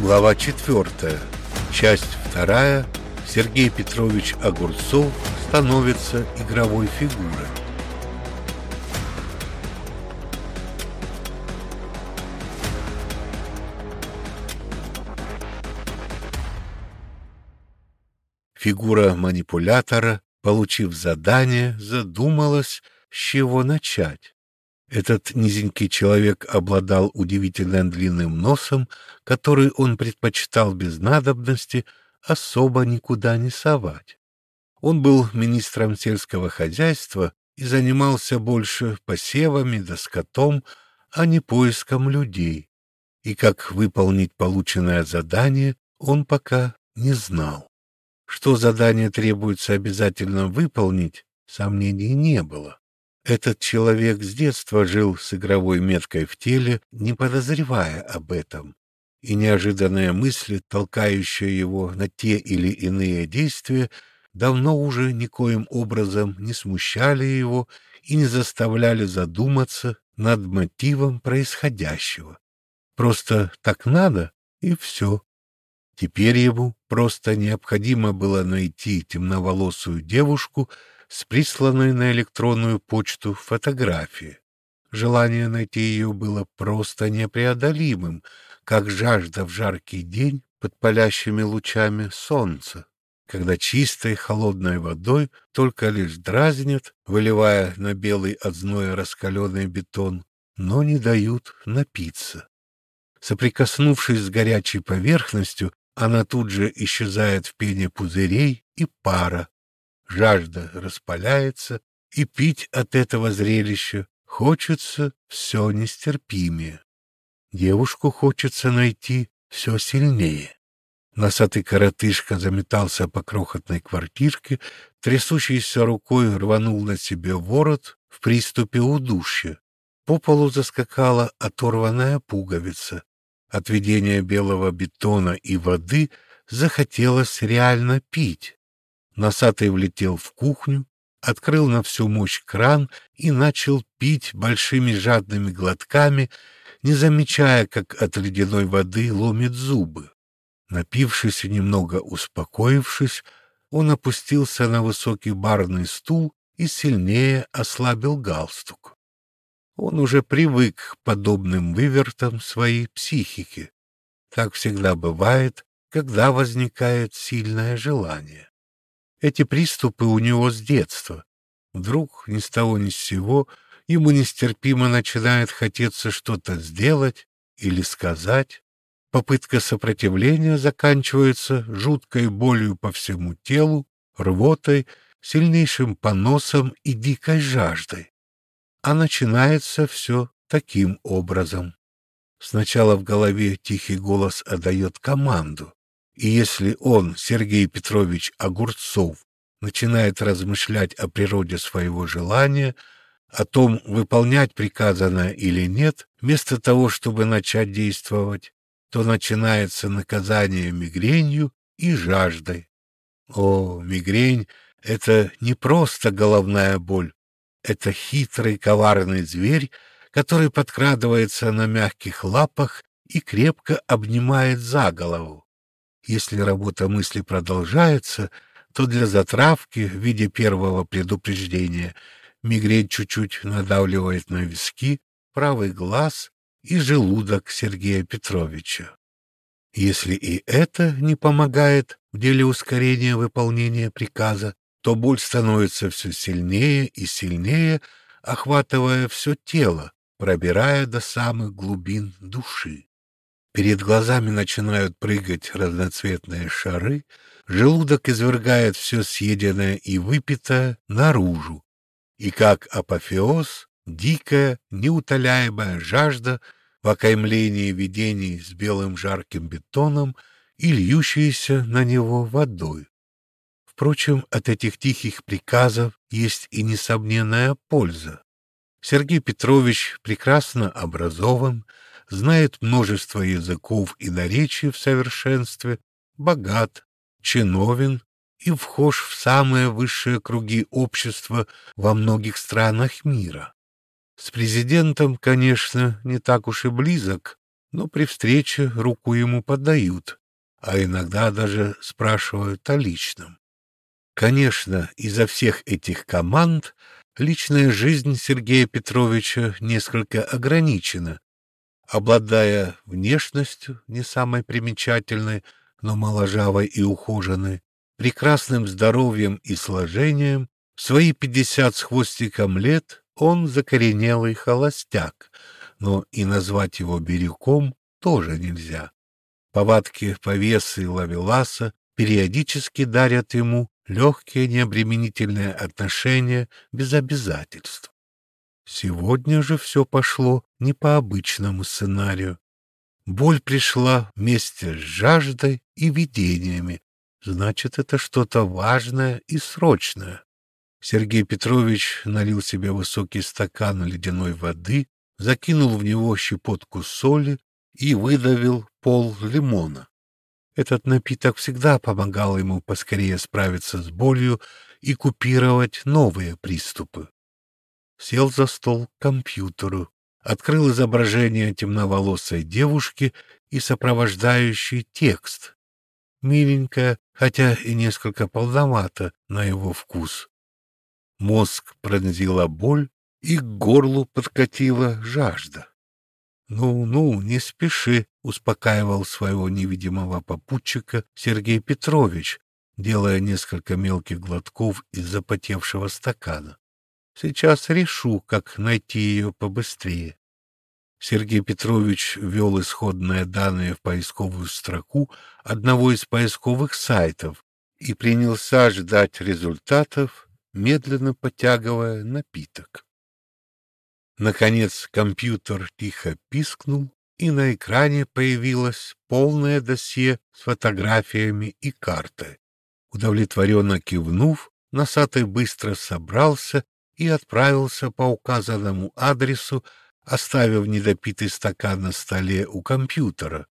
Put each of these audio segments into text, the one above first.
Глава 4. Часть 2. Сергей Петрович Огурцов становится игровой фигурой. Фигура манипулятора, получив задание, задумалась, с чего начать. Этот низенький человек обладал удивительно длинным носом, который он предпочитал без надобности особо никуда не совать. Он был министром сельского хозяйства и занимался больше посевами да скотом, а не поиском людей. И как выполнить полученное задание, он пока не знал. Что задание требуется обязательно выполнить, сомнений не было. Этот человек с детства жил с игровой меткой в теле, не подозревая об этом. И неожиданные мысли, толкающие его на те или иные действия, давно уже никоим образом не смущали его и не заставляли задуматься над мотивом происходящего. Просто так надо, и все. Теперь ему просто необходимо было найти темноволосую девушку, с присланной на электронную почту фотографии. Желание найти ее было просто непреодолимым, как жажда в жаркий день под палящими лучами солнца, когда чистой холодной водой только лишь дразнят, выливая на белый от зноя раскаленный бетон, но не дают напиться. Соприкоснувшись с горячей поверхностью, она тут же исчезает в пене пузырей и пара, жажда распаляется, и пить от этого зрелища хочется все нестерпимее. Девушку хочется найти все сильнее. Носатый коротышка заметался по крохотной квартирке, трясущейся рукой рванул на себе ворот в приступе удушья. По полу заскакала оторванная пуговица. От видения белого бетона и воды захотелось реально пить. Носатый влетел в кухню, открыл на всю мощь кран и начал пить большими жадными глотками, не замечая, как от ледяной воды ломит зубы. Напившись и немного успокоившись, он опустился на высокий барный стул и сильнее ослабил галстук. Он уже привык к подобным вывертам своей психики. Так всегда бывает, когда возникает сильное желание. Эти приступы у него с детства. Вдруг ни с того ни с сего ему нестерпимо начинает хотеться что-то сделать или сказать. Попытка сопротивления заканчивается жуткой болью по всему телу, рвотой, сильнейшим поносом и дикой жаждой. А начинается все таким образом. Сначала в голове тихий голос отдает команду. И если он, Сергей Петрович Огурцов, начинает размышлять о природе своего желания, о том, выполнять приказанное или нет, вместо того, чтобы начать действовать, то начинается наказание мигренью и жаждой. О, мигрень — это не просто головная боль, это хитрый коварный зверь, который подкрадывается на мягких лапах и крепко обнимает за голову. Если работа мысли продолжается, то для затравки в виде первого предупреждения мигрень чуть-чуть надавливает на виски, правый глаз и желудок Сергея Петровича. Если и это не помогает в деле ускорения выполнения приказа, то боль становится все сильнее и сильнее, охватывая все тело, пробирая до самых глубин души. Перед глазами начинают прыгать разноцветные шары, желудок извергает все съеденное и выпитое наружу. И как апофеоз, дикая, неутоляемая жажда в окаймлении видений с белым жарким бетоном и льющейся на него водой. Впрочем, от этих тихих приказов есть и несомненная польза. Сергей Петрович прекрасно образован, знает множество языков и наречий в совершенстве, богат, чиновен и вхож в самые высшие круги общества во многих странах мира. С президентом, конечно, не так уж и близок, но при встрече руку ему подают, а иногда даже спрашивают о личном. Конечно, из-за всех этих команд личная жизнь Сергея Петровича несколько ограничена. Обладая внешностью не самой примечательной, но моложавой и ухоженной, прекрасным здоровьем и сложением, в свои пятьдесят с хвостиком лет он закоренелый холостяк, но и назвать его Бирюком тоже нельзя. Повадки повесы лавеласа периодически дарят ему легкие необременительные отношения без обязательств. Сегодня же все пошло не по обычному сценарию. Боль пришла вместе с жаждой и видениями. Значит, это что-то важное и срочное. Сергей Петрович налил себе высокий стакан ледяной воды, закинул в него щепотку соли и выдавил пол лимона. Этот напиток всегда помогал ему поскорее справиться с болью и купировать новые приступы. Сел за стол к компьютеру, открыл изображение темноволосой девушки и сопровождающий текст. Миленькая, хотя и несколько полновато на его вкус. Мозг пронзила боль, и к горлу подкатила жажда. «Ну, ну, не спеши», — успокаивал своего невидимого попутчика Сергей Петрович, делая несколько мелких глотков из запотевшего стакана. «Сейчас решу, как найти ее побыстрее». Сергей Петрович ввел исходные данные в поисковую строку одного из поисковых сайтов и принялся ждать результатов, медленно потягивая напиток. Наконец компьютер тихо пискнул, и на экране появилось полное досье с фотографиями и картой. Удовлетворенно кивнув, носатый быстро собрался и отправился по указанному адресу, оставив недопитый стакан на столе у компьютера.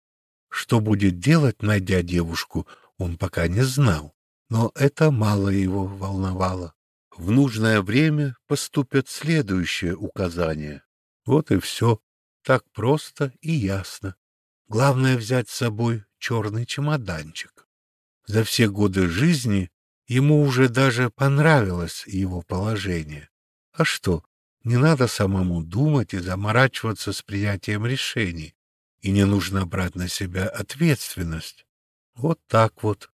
Что будет делать, найдя девушку, он пока не знал, но это мало его волновало в нужное время поступят следующие указания. Вот и все. Так просто и ясно. Главное взять с собой черный чемоданчик. За все годы жизни ему уже даже понравилось его положение. А что, не надо самому думать и заморачиваться с принятием решений, и не нужно брать на себя ответственность. Вот так вот.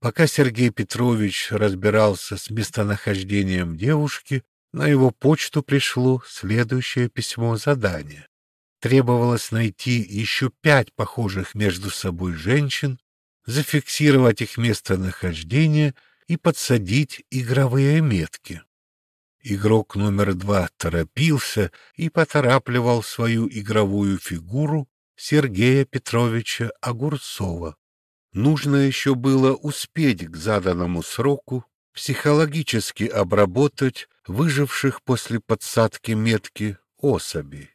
Пока Сергей Петрович разбирался с местонахождением девушки, на его почту пришло следующее письмо задания. Требовалось найти еще пять похожих между собой женщин, зафиксировать их местонахождение и подсадить игровые метки. Игрок номер два торопился и поторапливал свою игровую фигуру Сергея Петровича Огурцова. Нужно еще было успеть к заданному сроку психологически обработать выживших после подсадки метки особей.